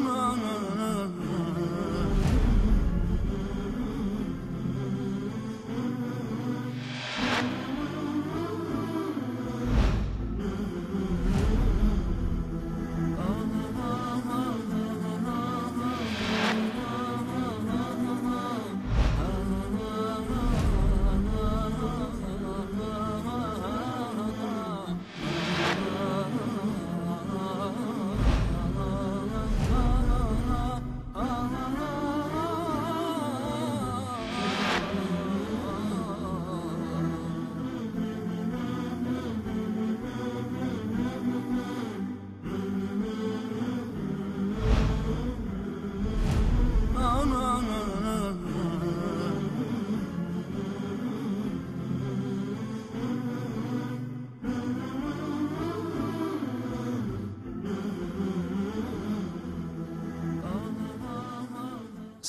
no, no.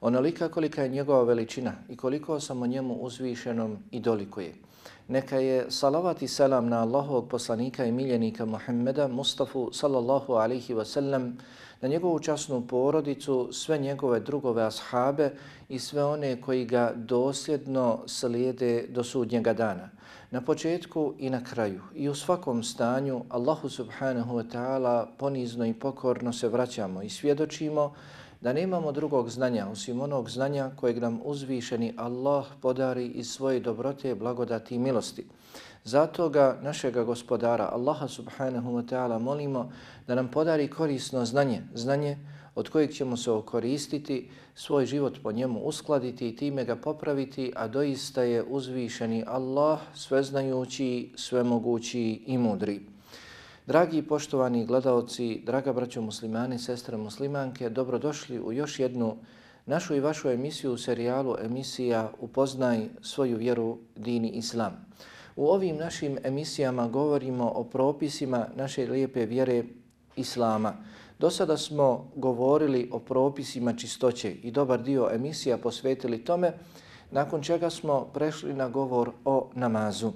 onolika kolika je njegova veličina i koliko samo njemu uzvišenom i dolikuje. Neka je salavat i selam na Allahovog poslanika i miljenika Muhammeda Mustafa sallallahu alaihi wa sallam, na njegovu časnu porodicu, sve njegove drugove ashabe i sve one koji ga dosljedno slijede do sudnjega dana. Na početku i na kraju i u svakom stanju Allahu subhanahu wa ta'ala ponizno i pokorno se vraćamo i svjedočimo da nemamo drugog znanja osim onog znanja kojeg nam uzvišeni Allah podari iz svoje dobrote, blagodati i milosti. Zato ga našega gospodara Allaha subhanahu wa ta'ala molimo da nam podari korisno znanje, znanje od kojeg ćemo se okoristiti, svoj život po njemu uskladiti i time ga popraviti, a doista je uzvišeni Allah sveznajući, svemogući i mudri. Dragi poštovani gledalci, draga braćo muslimani, sestre muslimanke, dobrodošli u još jednu našu i vašu emisiju u serijalu emisija Upoznaj svoju vjeru dini islam. U ovim našim emisijama govorimo o propisima naše lijepe vjere islama. Do sada smo govorili o propisima čistoće i dobar dio emisija posvetili tome, nakon čega smo prešli na govor o namazu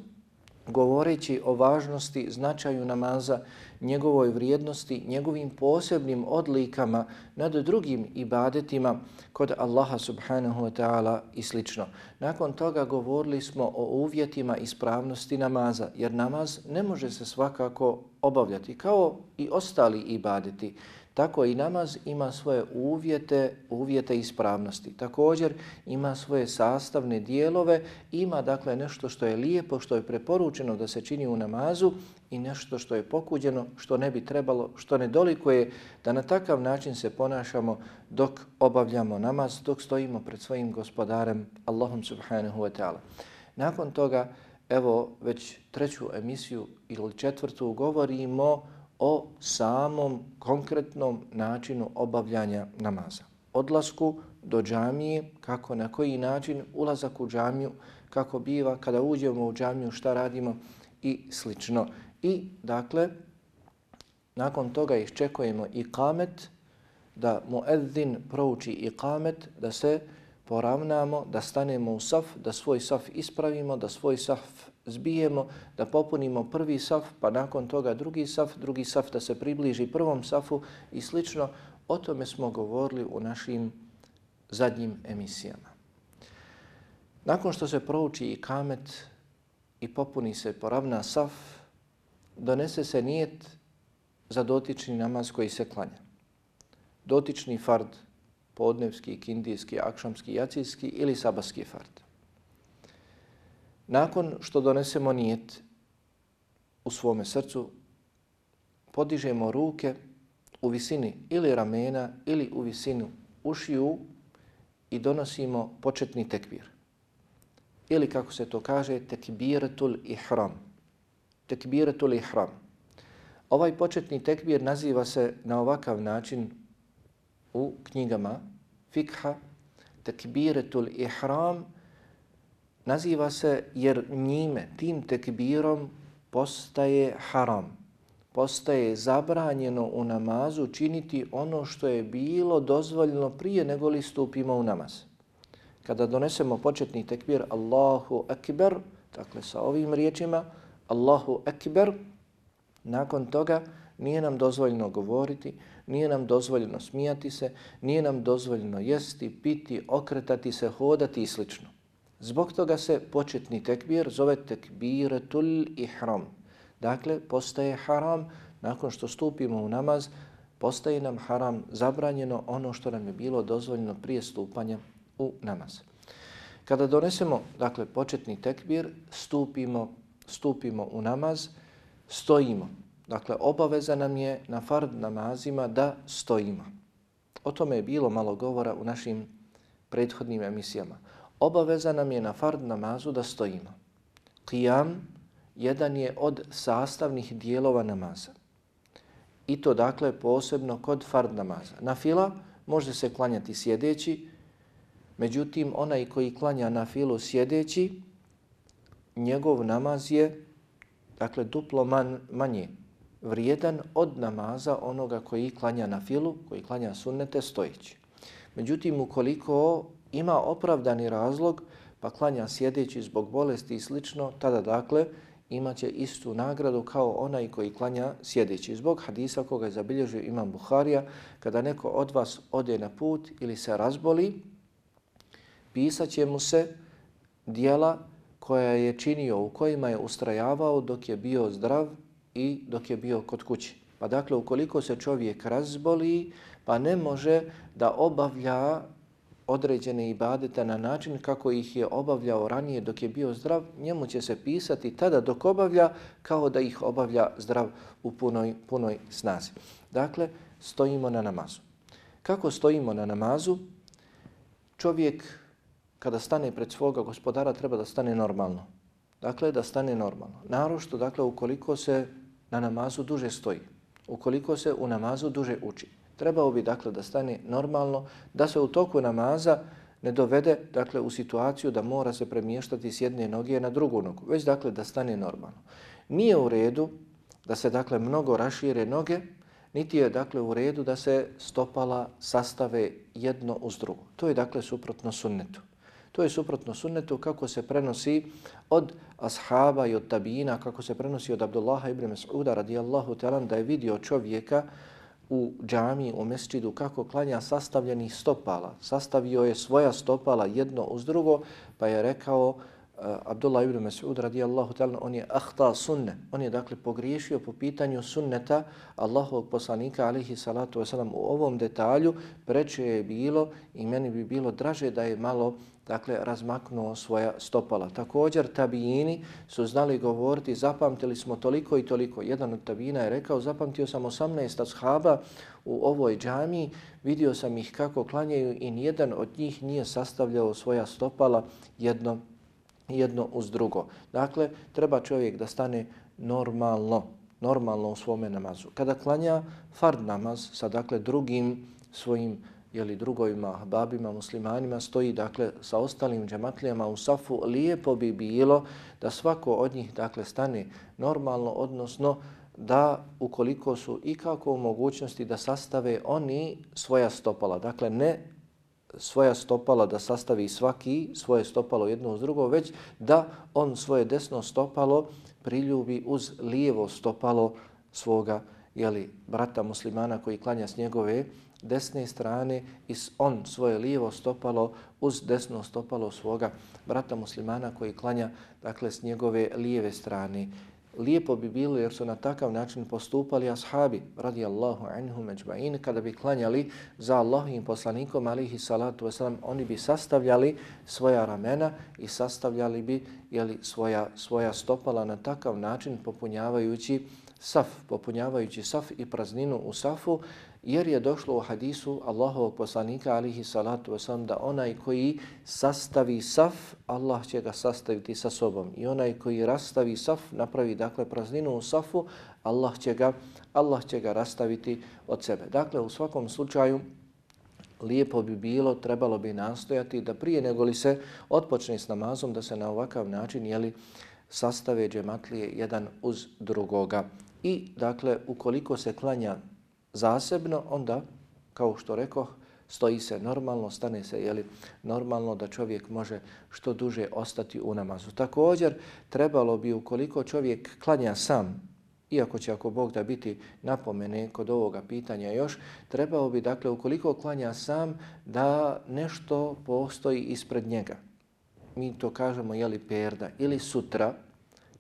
govoreći o važnosti, značaju namaza, njegovoj vrijednosti, njegovim posebnim odlikama nad drugim ibadetima kod Allaha subhanahu wa ta'ala i slično. Nakon toga govorili smo o uvjetima ispravnosti namaza, jer namaz ne može se svakako obavljati kao i ostali ibadeti. Tako i namaz ima svoje uvjete, uvjete ispravnosti. Također ima svoje sastavne dijelove, ima dakle nešto što je lijepo, što je preporučeno da se čini u namazu i nešto što je pokuđeno, što ne bi trebalo, što ne dolikuje da na takav način se ponašamo dok obavljamo namaz, dok stojimo pred svojim gospodarem Allahom subhanahu wa ta'ala. Nakon toga, evo već treću emisiju ili četvrtu govorimo o samom konkretnom načinu obavljanja namaza. Odlasku do džamije, kako na koji način, ulazak u džamiju, kako biva, kada uđemo u džamiju, šta radimo i slično. I dakle, nakon toga iščekujemo i kamet, da mu edzin prouči i kamet, da se poravnamo, da stanemo u saf, da svoj saf ispravimo, da svoj saf zbijemo, da popunimo prvi saf, pa nakon toga drugi saf, drugi saf da se približi prvom safu i slično. O tome smo govorili u našim zadnjim emisijama. Nakon što se prouči i kamet i popuni se poravna saf, donese se nijet za dotični namaz koji se klanja. Dotični fard, podnevski, kindijski, akšamski, jacijski ili sabaski fard. Nakon što donesemo nijet u svome srcu, podižemo ruke u visini ili ramena ili u visinu ušiju i donosimo početni tekbir. Ili kako se to kaže, tekbiratul ihram. Tekbiratul ihram. Ovaj početni tekbir naziva se na ovakav način u knjigama fikha, tekbiratul ihram, naziva se jer njime, tim tekbirom, postaje haram. Postaje zabranjeno u namazu činiti ono što je bilo dozvoljeno prije nego li stupimo u namaz. Kada donesemo početni tekbir Allahu Akbar, dakle sa ovim riječima, Allahu Akbar, nakon toga nije nam dozvoljeno govoriti, nije nam dozvoljeno smijati se, nije nam dozvoljeno jesti, piti, okretati se, hodati i slično. Zbog toga se početni tekbir zove tekbiratul ihram. Dakle, postaje haram nakon što stupimo u namaz, postaje nam haram zabranjeno ono što nam je bilo dozvoljeno prije stupanja u namaz. Kada donesemo dakle početni tekbir, stupimo, stupimo u namaz, stojimo. Dakle, obaveza nam je na fard namazima da stojimo. O tome je bilo malo govora u našim prethodnim emisijama. Obaveza nam je na fard namazu da stojimo. Qiyam jedan je od sastavnih dijelova namaza. I to dakle posebno kod fard namaza. Na fila može se klanjati sjedeći, međutim onaj koji klanja na filu sjedeći, njegov namaz je dakle duplo man, manje vrijedan od namaza onoga koji klanja na filu, koji klanja sunnete stojeći. Međutim, ukoliko ima opravdani razlog, pa klanja sjedeći zbog bolesti i slično, tada dakle imaće istu nagradu kao onaj koji klanja sjedeći. Zbog hadisa koga je zabilježio imam Buharija, kada neko od vas ode na put ili se razboli, pisat će mu se dijela koja je činio, u kojima je ustrajavao dok je bio zdrav i dok je bio kod kući. Pa dakle, ukoliko se čovjek razboli, pa ne može da obavlja određene ibadete na način kako ih je obavljao ranije dok je bio zdrav, njemu će se pisati tada dok obavlja kao da ih obavlja zdrav u punoj, punoj snazi. Dakle, stojimo na namazu. Kako stojimo na namazu? Čovjek kada stane pred svoga gospodara treba da stane normalno. Dakle, da stane normalno. Narošto, dakle, ukoliko se na namazu duže stoji, ukoliko se u namazu duže uči trebao bi dakle da stane normalno, da se u toku namaza ne dovede dakle u situaciju da mora se premještati s jedne noge na drugu nogu, već dakle da stane normalno. Nije u redu da se dakle mnogo rašire noge, niti je dakle u redu da se stopala sastave jedno uz drugo. To je dakle suprotno sunnetu. To je suprotno sunnetu kako se prenosi od ashaba i od tabina, kako se prenosi od Abdullaha ibn Mas'uda radijallahu ta'ala da je vidio čovjeka u džami, u mesčidu, kako klanja sastavljenih stopala. Sastavio je svoja stopala jedno uz drugo, pa je rekao uh, Abdullah ibn Mas'ud radijallahu ta'ala, on je ahta sunne. On je dakle pogriješio po pitanju sunneta Allahovog poslanika alihi salatu wasalam u ovom detalju. Preče je bilo i meni bi bilo draže da je malo dakle, razmaknuo svoja stopala. Također, tabijini su znali govoriti, zapamtili smo toliko i toliko. Jedan od tabijina je rekao, zapamtio sam 18 ashaba u ovoj džami, vidio sam ih kako klanjaju i nijedan od njih nije sastavljao svoja stopala jedno, jedno uz drugo. Dakle, treba čovjek da stane normalno, normalno u svome namazu. Kada klanja fard namaz sa dakle drugim svojim jeli, drugovima, babima, muslimanima, stoji dakle sa ostalim džematlijama u safu, lijepo bi bilo da svako od njih dakle stane normalno, odnosno da ukoliko su i kako u mogućnosti da sastave oni svoja stopala, dakle ne svoja stopala da sastavi svaki svoje stopalo jedno uz drugo, već da on svoje desno stopalo priljubi uz lijevo stopalo svoga jeli, brata muslimana koji klanja s njegove desne strane i on svoje lijevo stopalo uz desno stopalo svoga brata muslimana koji klanja dakle s njegove lijeve strane. Lijepo bi bilo jer su na takav način postupali ashabi radijallahu anhum ajma'in kada bi klanjali za Allahovim poslanikom alihi salatu wasalam oni bi sastavljali svoja ramena i sastavljali bi jeli, svoja, svoja stopala na takav način popunjavajući saf, popunjavajući saf i prazninu u safu jer je došlo u hadisu Allahovog poslanika alihi salatu wasalam da onaj koji sastavi saf, Allah će ga sastaviti sa sobom. I onaj koji rastavi saf, napravi dakle prazninu u safu, Allah će ga, Allah će ga rastaviti od sebe. Dakle, u svakom slučaju, lijepo bi bilo, trebalo bi nastojati da prije nego li se otpočne s namazom, da se na ovakav način jeli, sastave džematlije jedan uz drugoga. I dakle, ukoliko se klanja zasebno, onda, kao što rekoh, stoji se normalno, stane se jeli, normalno da čovjek može što duže ostati u namazu. Također, trebalo bi ukoliko čovjek klanja sam, iako će ako Bog da biti napomene kod ovoga pitanja još, trebao bi, dakle, ukoliko klanja sam, da nešto postoji ispred njega. Mi to kažemo, jeli perda, ili sutra,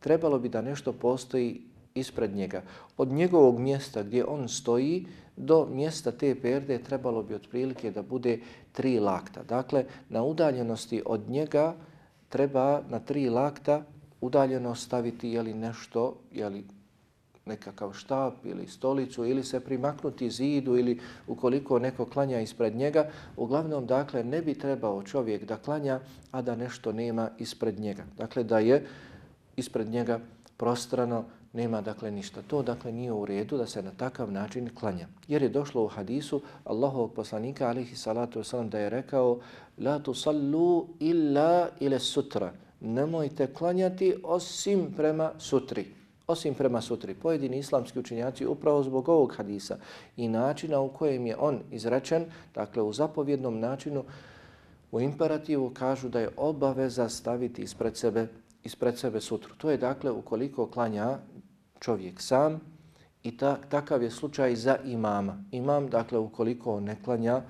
trebalo bi da nešto postoji ispred njega. Od njegovog mjesta gdje on stoji do mjesta te perde trebalo bi otprilike da bude tri lakta. Dakle, na udaljenosti od njega treba na tri lakta udaljeno staviti jeli nešto, jeli nekakav štap ili stolicu ili se primaknuti zidu ili ukoliko neko klanja ispred njega. Uglavnom, dakle, ne bi trebao čovjek da klanja, a da nešto nema ispred njega. Dakle, da je ispred njega prostrano, nema dakle ništa. To dakle nije u redu da se na takav način klanja. Jer je došlo u hadisu Allahovog poslanika alihi salatu wasalam da je rekao La tu sallu illa ile sutra. Nemojte klanjati osim prema sutri. Osim prema sutri. Pojedini islamski učinjaci upravo zbog ovog hadisa i načina u kojem je on izrečen, dakle u zapovjednom načinu, u imperativu kažu da je obaveza staviti ispred sebe ispred sebe sutru. To je dakle ukoliko klanja čovjek sam i ta, takav je slučaj za imama. Imam, dakle, ukoliko ne klanja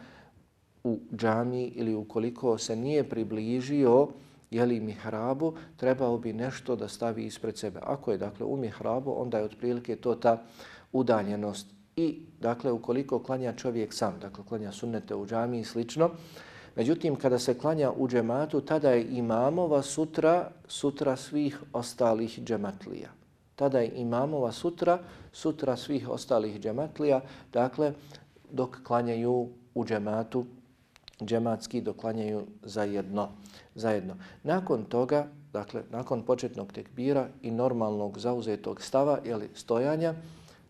u džami ili ukoliko se nije približio jeli mihrabu, trebao bi nešto da stavi ispred sebe. Ako je, dakle, u mihrabu, onda je otprilike to ta udaljenost. I, dakle, ukoliko klanja čovjek sam, dakle, klanja sunnete u džami i slično, Međutim, kada se klanja u džematu, tada je imamova sutra, sutra svih ostalih džematlija tada je imamova sutra, sutra svih ostalih džematlija, dakle, dok klanjaju u džematu, džematski doklanjaju zajedno. zajedno. Nakon toga, dakle, nakon početnog tekbira i normalnog zauzetog stava, ili stojanja,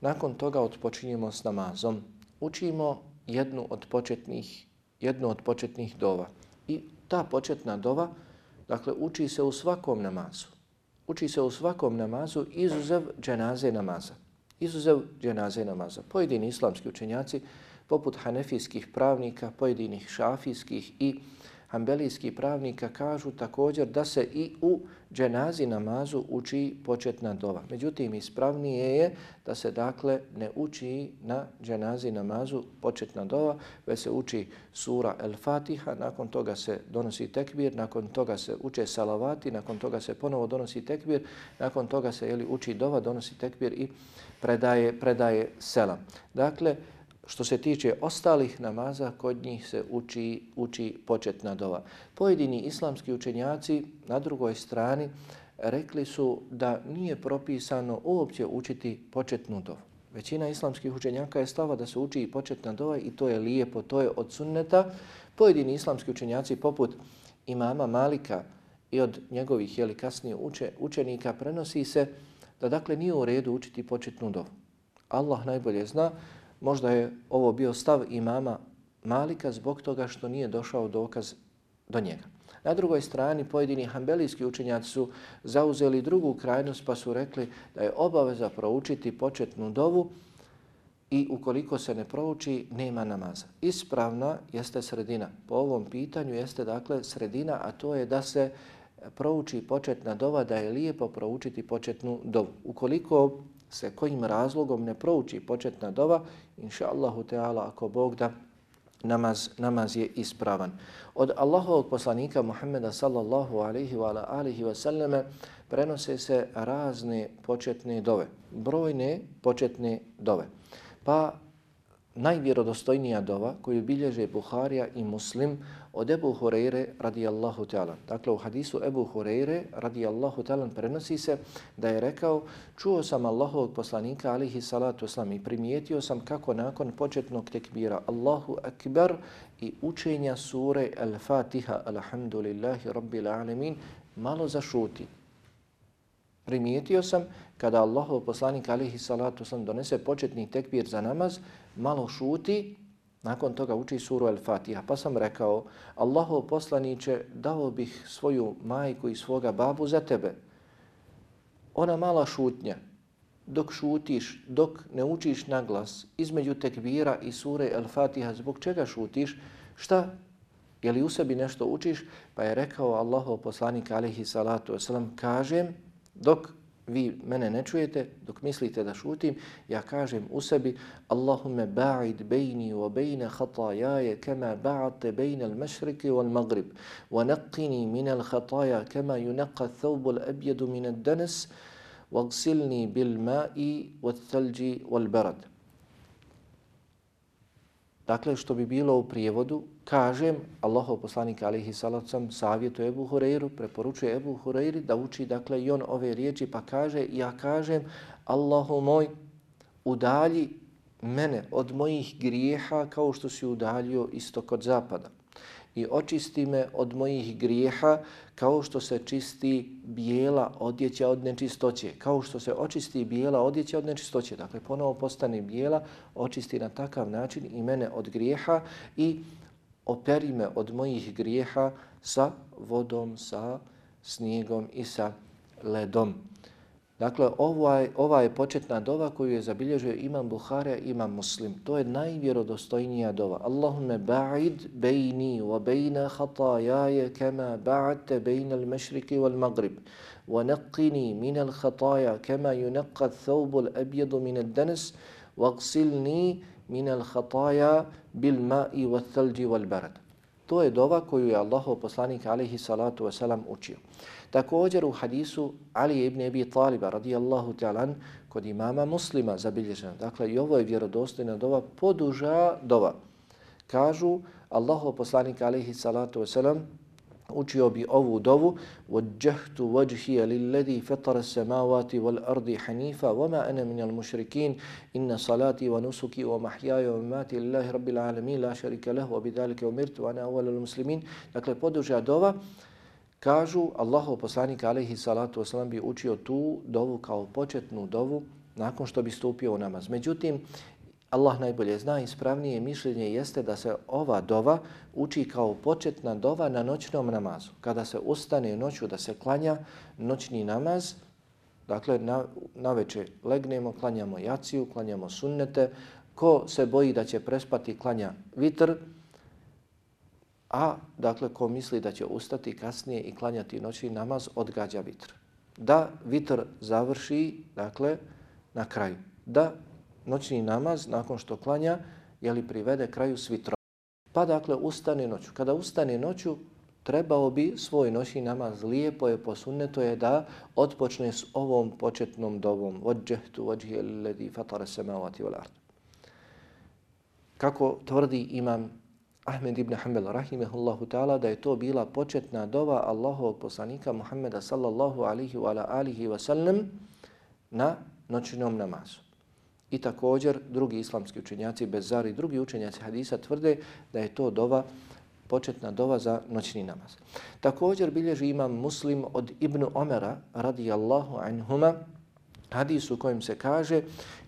nakon toga odpočinjemo s namazom. Učimo jednu od početnih, jednu od početnih dova. I ta početna dova, dakle, uči se u svakom namazu uči se u svakom namazu izuzev dženaze namaza. Izuzev dženaze namaza. Pojedini islamski učenjaci, poput hanefijskih pravnika, pojedinih šafijskih i Hanbelijski pravnika kažu također da se i u dženazi namazu uči početna dova. Međutim, ispravnije je da se dakle ne uči na dženazi namazu početna dova, već se uči sura El Fatiha, nakon toga se donosi tekbir, nakon toga se uče salavati, nakon toga se ponovo donosi tekbir, nakon toga se jeli, uči dova, donosi tekbir i predaje, predaje selam. Dakle, Što se tiče ostalih namaza, kod njih se uči, uči početna dova. Pojedini islamski učenjaci na drugoj strani rekli su da nije propisano uopće učiti početnu dovu. Većina islamskih učenjaka je stava da se uči i početna dova i to je lijepo, to je od sunneta. Pojedini islamski učenjaci poput imama Malika i od njegovih jeli, kasnije uče, učenika prenosi se da dakle nije u redu učiti početnu dovu. Allah najbolje zna Možda je ovo bio stav imama Malika zbog toga što nije došao dokaz do njega. Na drugoj strani pojedini hambelijski učenjaci su zauzeli drugu krajnost pa su rekli da je obaveza proučiti početnu dovu i ukoliko se ne prouči, nema namaza. Ispravna jeste sredina. Po ovom pitanju jeste dakle sredina, a to je da se prouči početna dova, da je lijepo proučiti početnu dovu. Ukoliko se kojim razlogom ne prouči početna dova, inša Allahu Teala, ako Bog da, namaz, namaz je ispravan. Od Allahovog poslanika Muhammeda sallallahu alaihi wa alihi wa sallame prenose se razne početne dove, brojne početne dove. Pa najvjerodostojnija dova koju bilježe Buharija i Muslim od Ebu Hureyre radijallahu ta'ala. Dakle, u hadisu Ebu Hureyre radijallahu ta'ala prenosi se da je rekao čuo sam Allahovog poslanika alihi salatu oslam i primijetio sam kako nakon početnog tekbira Allahu akbar i učenja sure Al-Fatiha alhamdulillahi rabbil alamin malo zašuti. Primijetio sam kada Allahov poslanik alihi salatu oslam donese početni tekbir za namaz malo šuti Nakon toga uči suru Al-Fatiha. Pa sam rekao, Allaho poslaniće, dao bih svoju majku i svoga babu za tebe. Ona mala šutnja, dok šutiš, dok ne učiš na glas između tekbira i sure Al-Fatiha, zbog čega šutiš? Šta? Je li u sebi nešto učiš? Pa je rekao Allahov poslanik alaihi salatu wasalam, kažem, dok vi mene ne čujete, dok mislite da šutim, ja kažem u sebi Allahumme ba'id bejni wa bejne khatajaje kema ba'ate bejne al-mašriki wal maghrib wa naqini min al-khataja kema yunaqa thawbu al-abjedu min al-danas wagsilni bil ma'i wa thalji wal barad. Dakle, što bi bilo u prijevodu, kažem, Allahov poslanik alihi salacom savjetuje Ebu Hureyru, preporučuje Ebu Hureyri da uči dakle i on ove riječi pa kaže, ja kažem, Allahu moj, udalji mene od mojih grijeha kao što si udaljio istok od zapada i očisti me od mojih grijeha kao što se čisti bijela odjeća od nečistoće. Kao što se očisti bijela odjeća od nečistoće. Dakle, ponovo postane bijela, očisti na takav način i mene od grijeha i operi me od mojih grijeha sa vodom, sa snijegom i sa ledom. Dakle, ovaj, ova je početna dova koju je zabilježio imam Buharija, imam Muslim. To je najvjerodostojnija dova. Allahumme ba'id bejni wa bejna hatajaje kema ba'ate bejna al-mešriki wal-magrib. Wa naqini min al-hataja kema yunaqqa thawbu al-abjadu min al-danas wa gsilni min al-hataja bil ma'i wa thalji wal-barad. To je dova koju je Allahov poslanik alaihi salatu wasalam učio. Također u hadisu Ali ibn Abi Taliba radijallahu ta'ala kod imama muslima zabilježeno. Dakle, i ovo je vjerodostojna dova, poduža dova. Kažu Allahu poslanik alaihi salatu wasalam učio bi ovu dovu وَجَّهْتُ وَجْهِيَ لِلَّذِي فَطَرَ السَّمَاوَاتِ وَالْأَرْضِ حَنِيفًا وَمَا أَنَا مِنَ الْمُشْرِكِينَ إِنَّ صَلَاتِي وَنُسُكِي وَمَحْيَايَ وَمَمَاتِي لِلَّهِ رَبِّ الْعَالَمِينَ لَا شَرِكَ لَهُ وَبِذَلِكَ أُمِرْتُ وَأَنَا أَوَّلُ الْمُسْلِمِينَ Dakle, poduža dova Kažu, Allahov poslanik alaihi salatu wasalam bi učio tu dovu kao početnu dovu nakon što bi stupio u namaz. Međutim, Allah najbolje zna, ispravnije mišljenje jeste da se ova dova uči kao početna dova na noćnom namazu. Kada se ustane noću da se klanja noćni namaz, dakle na, na večer legnemo, klanjamo jaciju, klanjamo sunnete, ko se boji da će prespati klanja vitr, a dakle ko misli da će ustati kasnije i klanjati noćni namaz, odgađa vitr. Da vitr završi, dakle, na kraju. Da noćni namaz, nakon što klanja, je li privede kraju s vitrom. Pa dakle, ustane noću. Kada ustane noću, trebao bi svoj noćni namaz lijepo je posunneto je da odpočne s ovom početnom dovom. Vođehtu vođhi ledi fatara semavati vol ard. Kako tvrdi imam Ahmed ibn Hanbel rahimehullahu ta'ala da je to bila početna dova Allahovog poslanika Muhammeda sallallahu alihi wa ala alihi wa sallam na noćnom namazu. I također drugi islamski učenjaci, Bezar i drugi učenjaci hadisa tvrde da je to dova početna dova za noćni namaz. Također bilježi imam muslim od Ibnu Omera radijallahu anhuma hadis u kojem se kaže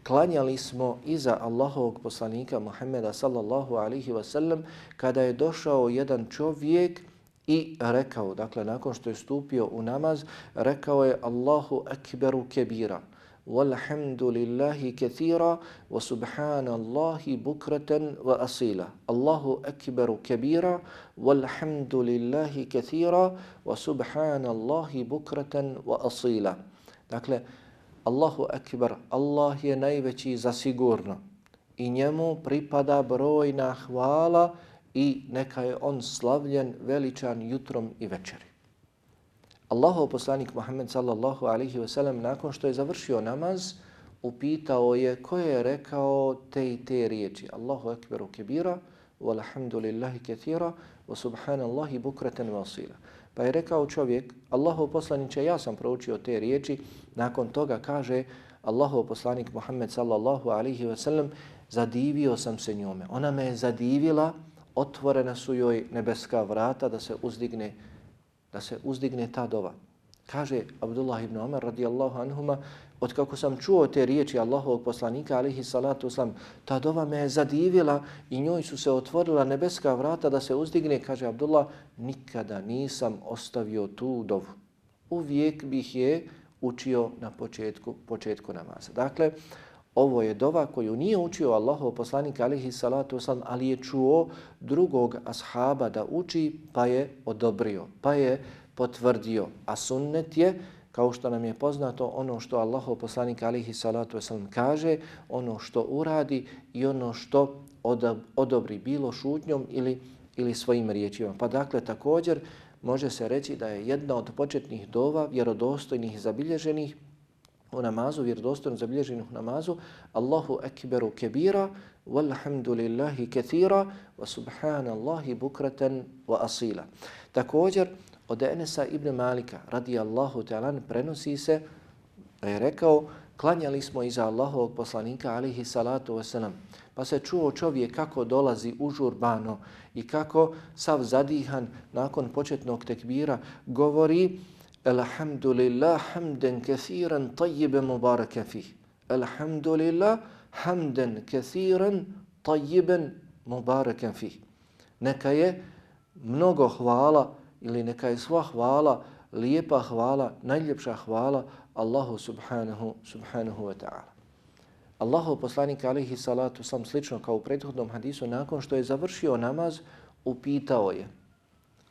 klanjali smo iza Allahovog poslanika Muhammeda sallallahu alihi wasallam kada je došao jedan čovjek i rekao, dakle nakon što je stupio u namaz, rekao je Allahu akbaru kebira walhamdulillahi kathira wa subhanallahi bukratan wa asila. Allahu akbaru kabira walhamdulillahi kathira wa subhanallahi bukratan wa asila. Dakle, Allahu akbar, Allah je najveći za sigurno i njemu pripada brojna hvala i neka je on slavljen veličan jutrom i večeri. Allahu poslanik Muhammed sallallahu alaihi ve sellem nakon što je završio namaz upitao je ko je rekao te i te riječi. Allahu akbaru kebira, walhamdulillahi kathira, wa subhanallahi bukratan wasila. Pa je rekao čovjek, Allahov poslaniče, ja sam proučio te riječi, nakon toga kaže Allahov poslanik Muhammed sallallahu alihi wasallam, zadivio sam se njome. Ona me je zadivila, otvorena su joj nebeska vrata da se uzdigne, da se uzdigne ta dova. Kaže Abdullah ibn Umar radijallahu anhuma, od kako sam čuo te riječi Allahovog poslanika alihi salatu uslam, ta dova me je zadivila i njoj su se otvorila nebeska vrata da se uzdigne, kaže Abdullah, nikada nisam ostavio tu dovu. Uvijek bih je učio na početku, početku namaza. Dakle, ovo je dova koju nije učio Allahov poslanik alihi salatu uslam, ali je čuo drugog ashaba da uči pa je odobrio, pa je potvrdio. A sunnet je kao što nam je poznato ono što Allahov poslanik alihi salatu wasalam kaže, ono što uradi i ono što odobri bilo šutnjom ili, ili svojim riječima. Pa dakle, također može se reći da je jedna od početnih dova vjerodostojnih zabilježenih u namazu, vjerodostojno zabilježenih u namazu, Allahu ekberu kebira, walhamdulillahi kathira, wa subhanallahi bukratan wa asila. Također, od Enesa ibn Malika radijallahu ta'ala prenosi se da je rekao klanjali smo iza Allahovog poslanika alihi salatu wasalam pa se čuo čovjek kako dolazi užurbano i kako sav zadihan nakon početnog tekbira govori Alhamdulillah hamden kathiran tajjibe mubaraka fih. Alhamdulillah hamden kathiran tajjiben mubaraka fih. Neka je mnogo hvala ili neka je sva hvala, lijepa hvala, najljepša hvala Allahu subhanahu, subhanahu wa ta'ala. Allahu poslanik alihi salatu sam slično kao u prethodnom hadisu, nakon što je završio namaz, upitao je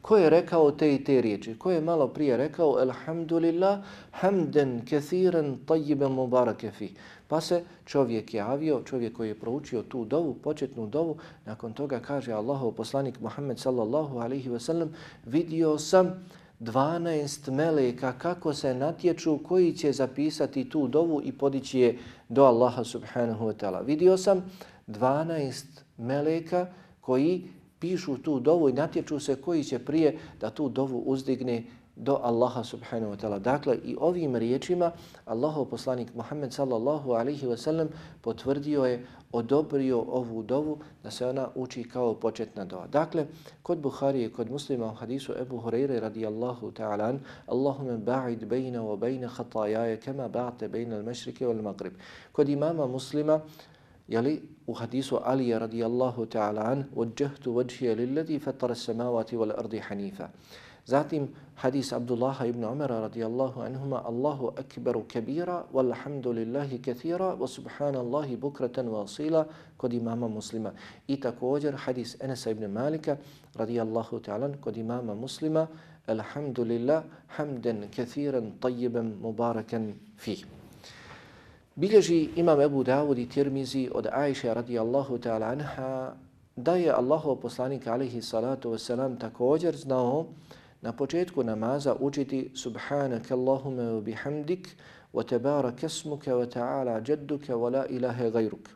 ko je rekao te i te riječi? Ko je malo prije rekao Alhamdulillah, hamden kathiran tajiben, mubarake fi. Pa se čovjek javio, čovjek koji je proučio tu dovu, početnu dovu, nakon toga kaže Allahov poslanik Muhammed sallallahu alaihi ve sellem, vidio sam 12 meleka kako se natječu koji će zapisati tu dovu i podići je do Allaha subhanahu wa ta'ala. Vidio sam 12 meleka koji pišu tu dovu i natječu se koji će prije da tu dovu uzdigne do Allaha subhanahu wa ta'ala. Dakle, i ovim riječima Allahov poslanik Muhammed sallallahu alaihi wa sallam potvrdio je, odobrio ovu dovu da se ona uči kao početna dova. Dakle, kod Buhari i kod muslima u hadisu Ebu Hureyre radijallahu ta'ala Allahume ba'id bejna wa bejna khatajaje kema ba'te bejna al-mešrike wal-magrib. Kod imama muslima Jeli, u hadisu Ali radijallahu ta'ala an, وَجَّهْتُ وَجْهِيَ لِلَّذِي فَتَرَ السَّمَاوَاتِ وَالْأَرْضِ حَنِيفًا Zatim hadis Abdullaha ibn Umara radijallahu anhuma Allahu akbaru kabira walhamdulillahi kathira wa subhanallahi bukratan wa asila kod imama muslima. I također hadis Enesa ibn Malika radijallahu ta'ala kod imama muslima alhamdulillah hamdan kathiran tayyiban mubarakan fih. Bilježi imam Ebu Dawud i Tirmizi od Ajše radijallahu ta'ala anha da je Allahov poslanik alaihi salatu wasalam također znao na početku namaza učiti Subhanaka Allahume wa bihamdik wa tabaraka esmuka wa ta'ala jadduka wa la ilaha gayruk.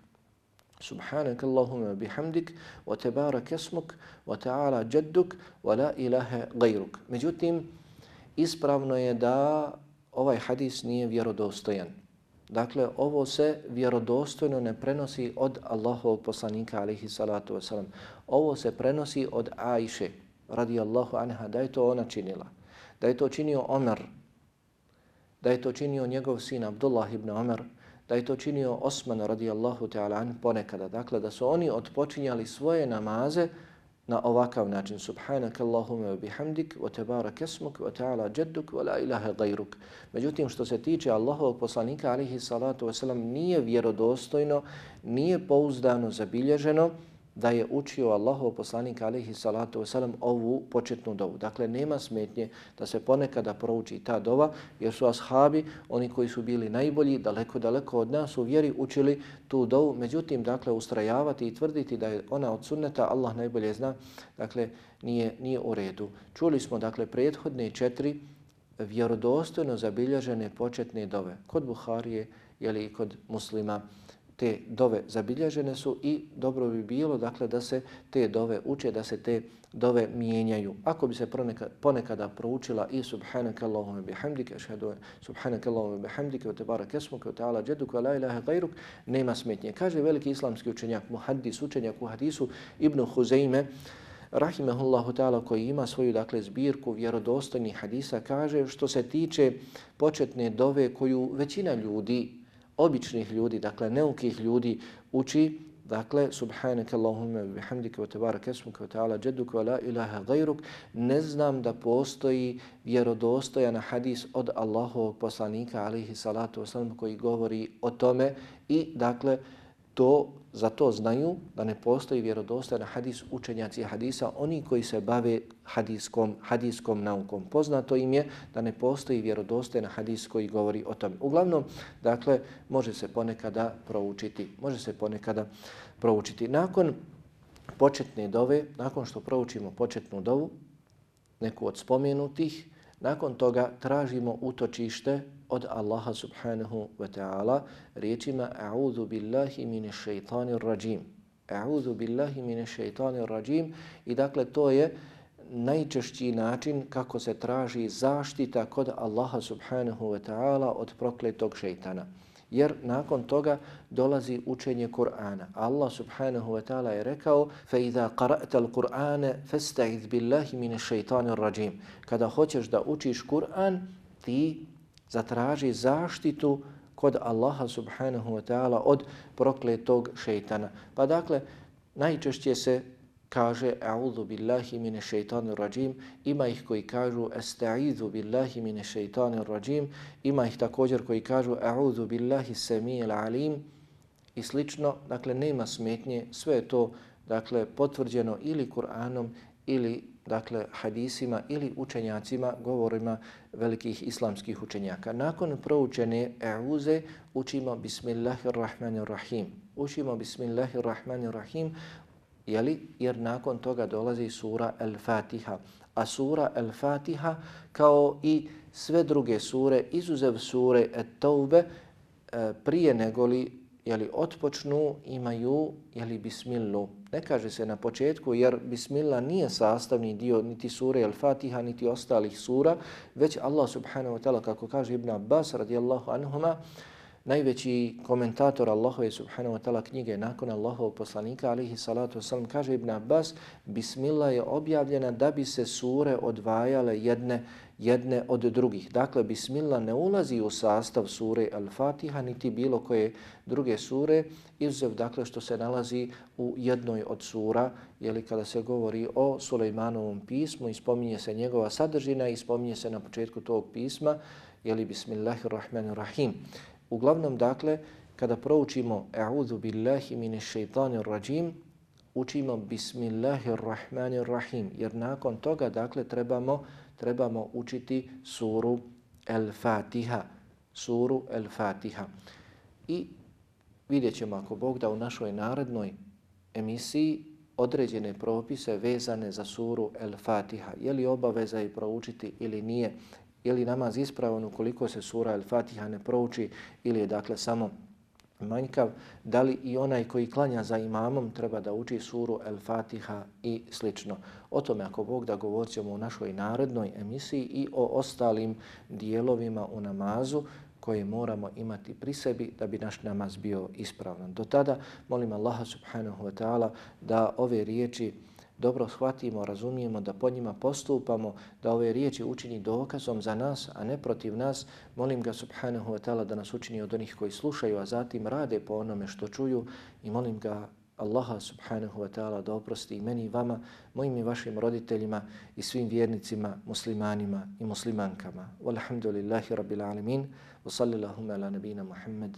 Subhanaka Allahume bihamdik wa tabarak esmuk wa ta'ala jadduk wa la ilaha gayruk. Međutim, ispravno je da ovaj hadis nije vjerodostojan. Dakle, ovo se vjerodostojno ne prenosi od Allahovog poslanika, alaihi salatu wasalam. Ovo se prenosi od Ajše, radijallahu anha, da je to ona činila. Da je to činio Omer, da je to činio njegov sin Abdullah ibn Omer, da je to činio Osman radijallahu ta'ala an ponekada. Dakle, da su oni odpočinjali svoje namaze na ovakav način. Subhanak Allahume wa bihamdik wa tabarak esmuk wa ta'ala jadduk wa la ilaha gajruk. Međutim, što se tiče Allahovog poslanika alihi salatu wasalam, nije vjerodostojno, nije pouzdano zabilježeno da je učio Allahov poslanik alaihi salatu wasalam ovu početnu dovu. Dakle, nema smetnje da se ponekada prouči ta dova, jer su ashabi, oni koji su bili najbolji, daleko, daleko od nas u vjeri učili tu dovu. Međutim, dakle, ustrajavati i tvrditi da je ona od sunneta, Allah najbolje zna, dakle, nije, nije u redu. Čuli smo, dakle, prethodne četiri vjerodostojno zabilježene početne dove kod Buharije, jeli i kod muslima te dove zabilježene su i dobro bi bilo dakle da se te dove uče, da se te dove mijenjaju. Ako bi se ponekada, ponekada proučila i subhanaka Allahumma bihamdika ashhadu subhanaka Allahumma bihamdika wa tabaraka ismuka wa ta'ala jadduka la ilaha ghayruk nema smetnje. Kaže veliki islamski učenjak, muhaddis, učenjak u hadisu Ibn Huzeyme rahimehullahu ta'ala, koji ima svoju dakle zbirku vjerodostojnih hadisa, kaže što se tiče početne dove koju većina ljudi, običnih ljudi, dakle neukih ljudi uči, Dakle, subhanak Allahumma bihamdika wa tabaraka ismuka wa ta'ala jadduka wa la ilaha gajruk. Ne znam da postoji vjerodostojan hadis od Allahovog poslanika alejhi salatu vesselam koji govori o tome i dakle to za to znaju da ne postoji vjerodostojan hadis učenjaci hadisa, oni koji se bave hadiskom, hadiskom naukom. Poznato im je da ne postoji vjerodostojan hadis koji govori o tome. Uglavnom, dakle, može se ponekada proučiti. Može se ponekada proučiti. Nakon početne dove, nakon što proučimo početnu dovu, neku od spomenutih, nakon toga tražimo utočište od Allaha subhanahu wa ta'ala riječima A'udhu billahi mine shaitanir rajim. A'udhu billahi mine shaitanir rajim. I dakle to je najčešći način kako se traži zaštita kod Allaha subhanahu wa ta'ala od prokletog šeitana Jer nakon toga dolazi učenje Kur'ana. Allah subhanahu wa ta'ala je rekao فَإِذَا قَرَأْتَ الْقُرْآنَ فَاسْتَعِذْ بِاللَّهِ مِنَ الشَّيْطَانِ الرَّجِيمِ Kada hoćeš da učiš Kur'an, ti zatraži zaštitu kod Allaha subhanahu wa ta'ala od prokletog šeitana. Pa dakle, najčešće se kaže a'udhu billahi mine šeitanu rajim, ima ih koji kažu esta'idhu billahi mine šeitanu rajim, ima ih također koji kažu a'udhu billahi samijel alim i slično. Dakle, nema smetnje, sve je to dakle, potvrđeno ili Kur'anom ili dakle hadisima ili učenjacima, govorima velikih islamskih učenjaka. Nakon proučene e'uze učimo Bismillahirrahmanirrahim. Učimo Bismillahirrahmanirrahim, jeli? jer nakon toga dolazi sura El-Fatiha. A sura El-Fatiha kao i sve druge sure, izuzev sure Et-Taube, e, prije negoli jeli, otpočnu imaju jeli, Bismillu. Ne kaže se na početku jer Bismillah nije sastavni dio niti sure Al-Fatiha niti ostalih sura, već Allah subhanahu wa ta'ala kako kaže Ibn Abbas radijallahu anhuma, najveći komentator Allahove subhanahu wa ta'ala knjige nakon Allahovog poslanika alihi salatu wasalam kaže Ibn Abbas Bismillah je objavljena da bi se sure odvajale jedne jedne od drugih. Dakle, Bismillah ne ulazi u sastav sure Al-Fatiha niti bilo koje druge sure, izuzev dakle što se nalazi u jednoj od sura, jeli kada se govori o Sulejmanovom pismu i spominje se njegova sadržina i spominje se na početku tog pisma, jeli Bismillahirrahmanirrahim. Uglavnom, dakle, kada proučimo A'udhu billahi mine shaitanir rajim, učimo Bismillahirrahmanirrahim, jer nakon toga, dakle, trebamo trebamo učiti suru El-Fatiha. Suru El-Fatiha. I vidjet ćemo ako Bog da u našoj narednoj emisiji određene propise vezane za suru El-Fatiha. Je li obaveza i proučiti ili nije? Je li namaz ispravan ukoliko se sura El-Fatiha ne prouči ili je dakle samo manjkav, da li i onaj koji klanja za imamom treba da uči suru El Fatiha i slično. O tome ako Bog da govorit ćemo u našoj narodnoj emisiji i o ostalim dijelovima u namazu koje moramo imati pri sebi da bi naš namaz bio ispravan. Do tada molim Allaha subhanahu wa ta'ala da ove riječi dobro shvatimo, razumijemo, da po njima postupamo, da ove riječi učini dokazom za nas, a ne protiv nas, molim ga subhanahu wa ta'ala da nas učini od onih koji slušaju, a zatim rade po onome što čuju. I molim ga Allaha subhanahu wa ta'ala da oprosti i meni i vama, mojim i vašim roditeljima i svim vjernicima, muslimanima i muslimankama. Walhamdulillahi rabbil alamin, wa sallilahuma ala nabina Muhammed,